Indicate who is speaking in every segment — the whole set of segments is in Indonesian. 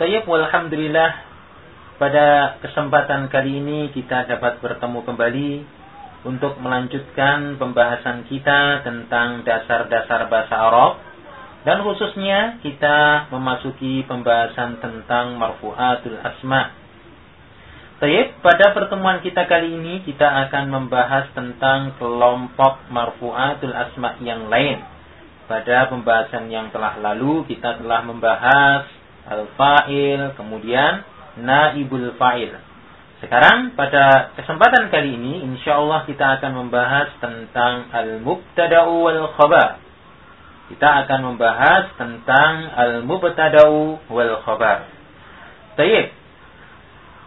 Speaker 1: Tayyib walhamdulillah pada kesempatan kali ini kita dapat bertemu kembali untuk melanjutkan pembahasan kita tentang dasar-dasar bahasa Arab dan khususnya kita memasuki pembahasan tentang marfu'atul asma. Tayyib, pada pertemuan kita kali ini kita akan membahas tentang kelompok marfu'atul asma yang lain. Pada pembahasan yang telah lalu kita telah membahas al-fa'il, kemudian naibul fa'il. Sekarang pada kesempatan kali ini insya Allah kita akan membahas tentang al-mubtada'u wal khabar. Kita akan membahas tentang al-mubtada'u wal khabar. Tayyib.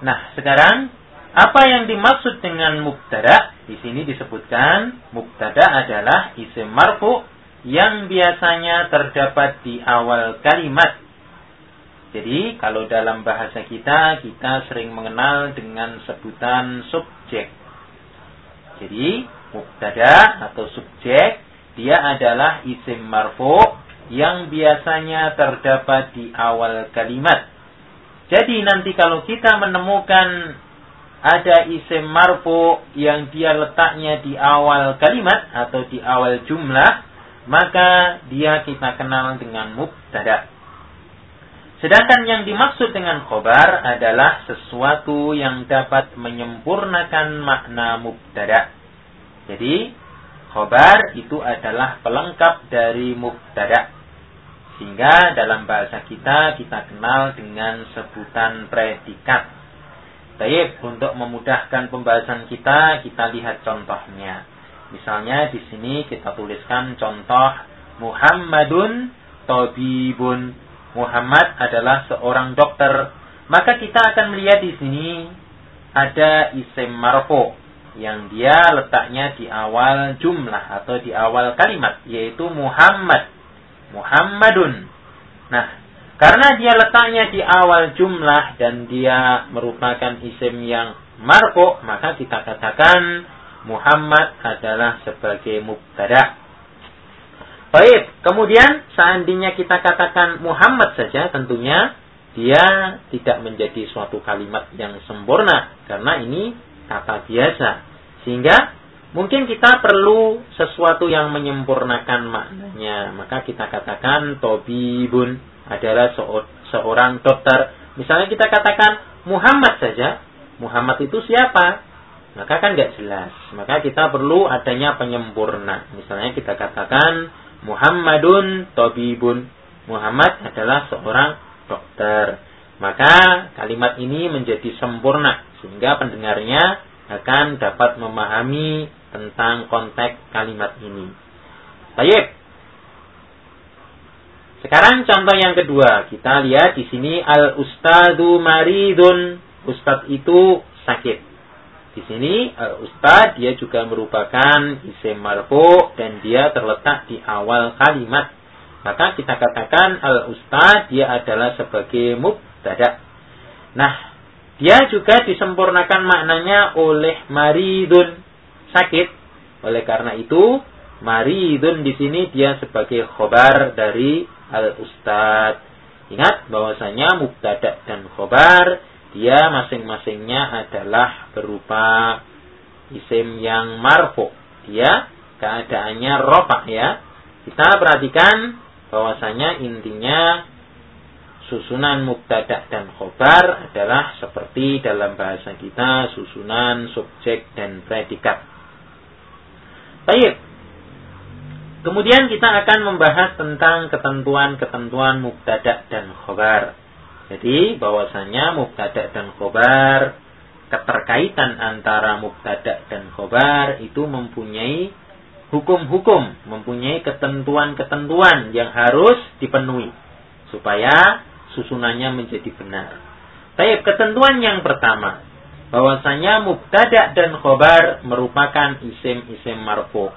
Speaker 1: Nah, sekarang apa yang dimaksud dengan mubtada? Di sini disebutkan mubtada adalah isim marfu yang biasanya terdapat di awal kalimat jadi kalau dalam bahasa kita, kita sering mengenal dengan sebutan subjek. Jadi mubtada atau subjek, dia adalah isim marfu yang biasanya terdapat di awal kalimat. Jadi nanti kalau kita menemukan ada isim marfu yang dia letaknya di awal kalimat atau di awal jumlah, maka dia kita kenal dengan mubtada. Sedangkan yang dimaksud dengan khobar adalah sesuatu yang dapat menyempurnakan makna mubtada. Jadi, khobar itu adalah pelengkap dari mubtada. Sehingga dalam bahasa kita, kita kenal dengan sebutan predikat. Baik, untuk memudahkan pembahasan kita, kita lihat contohnya. Misalnya di sini kita tuliskan contoh Muhammadun Tobibun Muhammad adalah seorang dokter, maka kita akan melihat di sini ada isim marfu yang dia letaknya di awal jumlah atau di awal kalimat yaitu Muhammad. Muhammadun. Nah, karena dia letaknya di awal jumlah dan dia merupakan isim yang marfu, maka kita katakan Muhammad adalah sebagai mubtada. Baik, kemudian seandainya kita katakan Muhammad saja tentunya dia tidak menjadi suatu kalimat yang sempurna karena ini kata biasa. Sehingga mungkin kita perlu sesuatu yang menyempurnakan maknanya. Maka kita katakan Tobibun adalah seorang dokter. Misalnya kita katakan Muhammad saja. Muhammad itu siapa? Maka kan nggak jelas. Maka kita perlu adanya penyempurna. Misalnya kita katakan Muhammadun tabibun. Muhammad adalah seorang dokter. Maka kalimat ini menjadi sempurna sehingga pendengarnya akan dapat memahami tentang konteks kalimat ini. Baik. Sekarang contoh yang kedua, kita lihat di sini al ustadu maridun. Ustad itu sakit. Di sini al eh, ustad dia juga merupakan isim marfu dan dia terletak di awal kalimat. Maka kita katakan al ustad dia adalah sebagai mubtada. Nah, dia juga disempurnakan maknanya oleh maridun sakit. Oleh karena itu, maridun di sini dia sebagai khobar dari al ustad. Ingat bahwasanya mubtada dan khobar dia masing-masingnya adalah berupa isim yang marfu. Dia keadaannya ropak ya. Kita perhatikan bahwasanya intinya susunan mubtada dan khobar adalah seperti dalam bahasa kita susunan subjek dan predikat. Baik. Kemudian kita akan membahas tentang ketentuan-ketentuan mubtada dan khobar. Jadi bahwasanya mubtada dan khobar keterkaitan antara mubtada dan khobar itu mempunyai hukum-hukum, mempunyai ketentuan-ketentuan yang harus dipenuhi supaya susunannya menjadi benar. Tapi ketentuan yang pertama, bahwasanya mubtada dan khobar merupakan isim-isim marfu.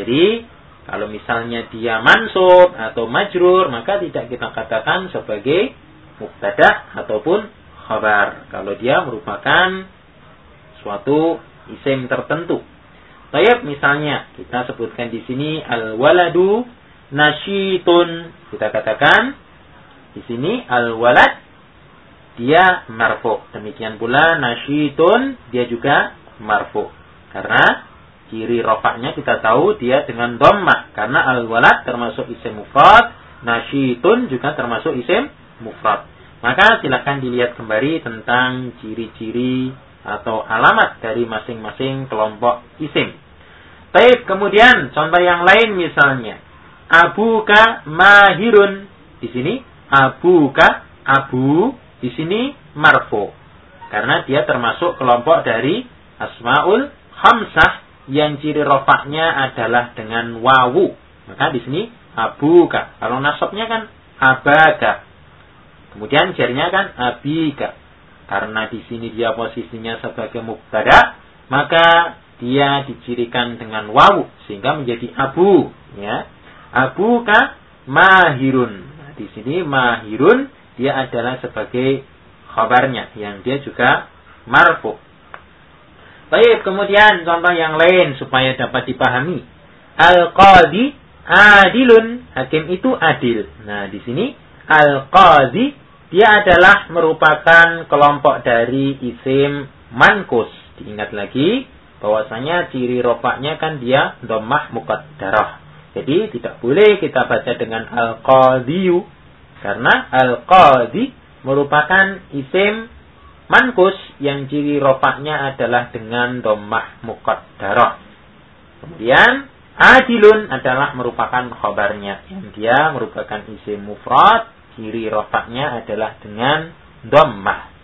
Speaker 1: Jadi kalau misalnya dia mansub atau majrur, maka tidak kita katakan sebagai mubtada ataupun khabar kalau dia merupakan suatu isim tertentu. Tayyib misalnya kita sebutkan di sini al waladu nasyitun. Kita katakan di sini al walad dia marfu. Demikian pula nasyitun dia juga marfu. Karena ciri rofaknya kita tahu dia dengan dhammah karena al-walad termasuk isim mufrad, nasyitun juga termasuk isim mufrad. Maka silakan dilihat kembali tentang ciri-ciri atau alamat dari masing-masing kelompok isim. Baik, kemudian contoh yang lain misalnya abuka mahirun. Di sini abuka abu di sini marfu. Karena dia termasuk kelompok dari asmaul khamsah yang ciri rofaknya adalah dengan wawu. Maka di sini abuka. Kalau nasabnya kan abaka. Kemudian jarinya kan abika. Karena di sini dia posisinya sebagai mubtada, maka dia dicirikan dengan wawu sehingga menjadi abu, ya. Abuka mahirun. Nah, di sini mahirun dia adalah sebagai khabarnya yang dia juga marfu. Baik, kemudian contoh yang lain supaya dapat dipahami. Al-qadi adilun. Hakim itu adil. Nah, di sini al-qadi dia adalah merupakan kelompok dari isim mankus. Diingat lagi bahwasanya ciri rofaknya kan dia dhammah muqaddarah. Jadi tidak boleh kita baca dengan al-qadiyu karena al-qadi merupakan isim mankus yang ciri rofaknya adalah dengan domah muqaddarah. Kemudian adilun adalah merupakan khobarnya yang dia merupakan isim mufrad, ciri rofaknya adalah dengan domah.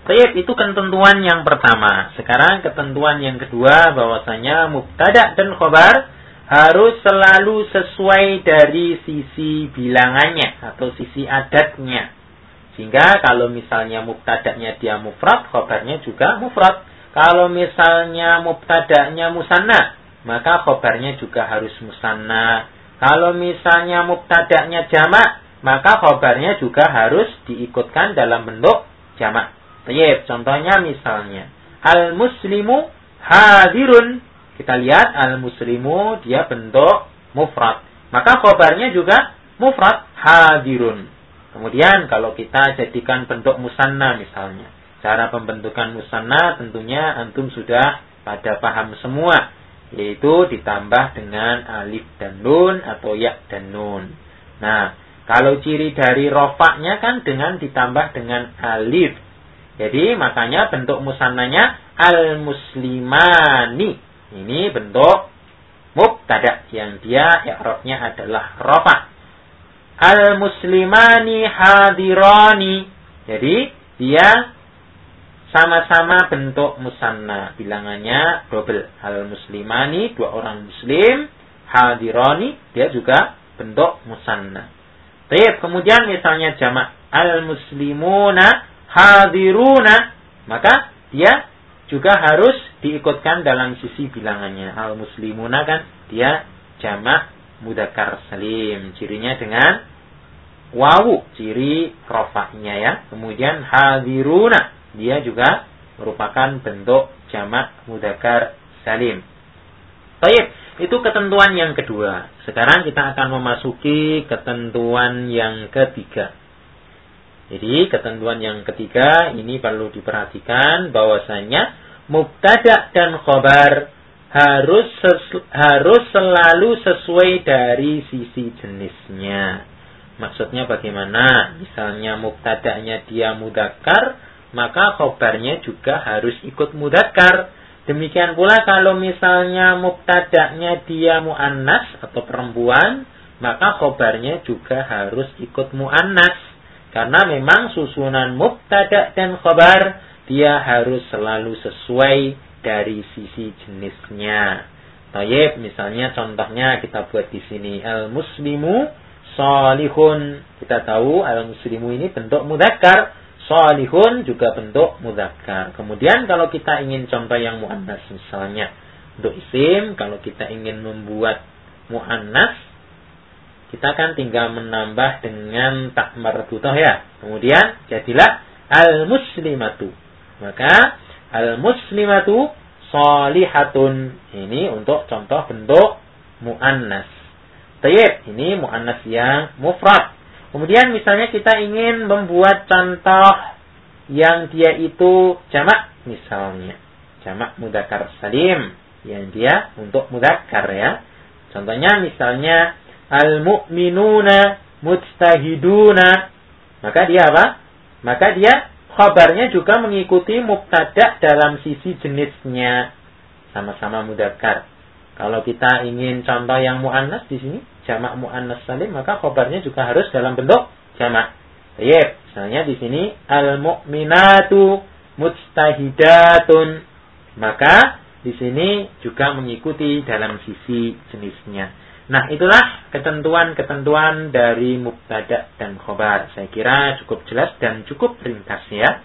Speaker 1: Baik, itu ketentuan yang pertama. Sekarang ketentuan yang kedua bahwasanya mubtada dan khobar harus selalu sesuai dari sisi bilangannya atau sisi adatnya. Sehingga kalau misalnya mubtada'nya dia mufrad, khobarnya juga mufrad. Kalau misalnya mubtada'nya musanna, maka khobarnya juga harus musanna. Kalau misalnya mubtada'nya jamak, maka khobarnya juga harus diikutkan dalam bentuk jamak. Baik, contohnya misalnya al-muslimu hadirun kita lihat al-muslimu dia bentuk mufrad. Maka khobarnya juga mufrad hadirun. Kemudian kalau kita jadikan bentuk musanna misalnya. Cara pembentukan musanna tentunya antum sudah pada paham semua. Yaitu ditambah dengan alif dan nun atau ya dan nun. Nah, kalau ciri dari rofaknya kan dengan ditambah dengan alif. Jadi makanya bentuk musannanya al-muslimani. Ini bentuk mubtada yang dia i'rabnya adalah rafa. Al muslimani hadirani. Jadi dia sama-sama bentuk musanna. Bilangannya double. Al muslimani dua orang muslim, hadirani dia juga bentuk musanna. Baik, kemudian misalnya jamak al muslimuna hadiruna, maka dia juga harus diikutkan dalam sisi bilangannya. Al muslimuna kan dia jamak mudakar salim. Cirinya dengan wawu, ciri rofaknya ya. Kemudian hadiruna, dia juga merupakan bentuk jamak mudakar salim. Baik, itu ketentuan yang kedua. Sekarang kita akan memasuki ketentuan yang ketiga. Jadi ketentuan yang ketiga ini perlu diperhatikan bahwasanya mubtada dan khobar harus harus selalu sesuai dari sisi jenisnya. Maksudnya bagaimana? Misalnya mubtada'nya dia mudakar, maka khobarnya juga harus ikut mudakar. Demikian pula kalau misalnya mubtada'nya dia mu'annas atau perempuan, maka khobarnya juga harus ikut mu'annas. Karena memang susunan mubtada dan khabar dia harus selalu sesuai dari sisi jenisnya. Tayyib, misalnya contohnya kita buat di sini al-muslimu salihun. Kita tahu al-muslimu ini bentuk mudzakkar, salihun juga bentuk mudzakkar. Kemudian kalau kita ingin contoh yang muannas misalnya untuk isim, kalau kita ingin membuat muannas kita kan tinggal menambah dengan tak marbutoh ya. Kemudian jadilah al-muslimatu. Maka al-muslimatu solihatun. Ini untuk contoh bentuk mu'annas. Tayyib, ini mu'annas yang mufrad. Kemudian misalnya kita ingin membuat contoh yang dia itu jamak misalnya. Jamak mudakar salim. Yang dia untuk mudakar ya. Contohnya misalnya al-mu'minuna mujtahiduna. Maka dia apa? Maka dia khabarnya juga mengikuti mubtada dalam sisi jenisnya. Sama-sama mudakar. Kalau kita ingin contoh yang mu'annas di sini, jamak mu'annas salim, maka khabarnya juga harus dalam bentuk jamak. Baik, misalnya di sini al-mu'minatu mujtahidatun. Maka di sini juga mengikuti dalam sisi jenisnya. Nah, itulah ketentuan-ketentuan dari mubtada dan khobar. Saya kira cukup jelas dan cukup ringkas ya.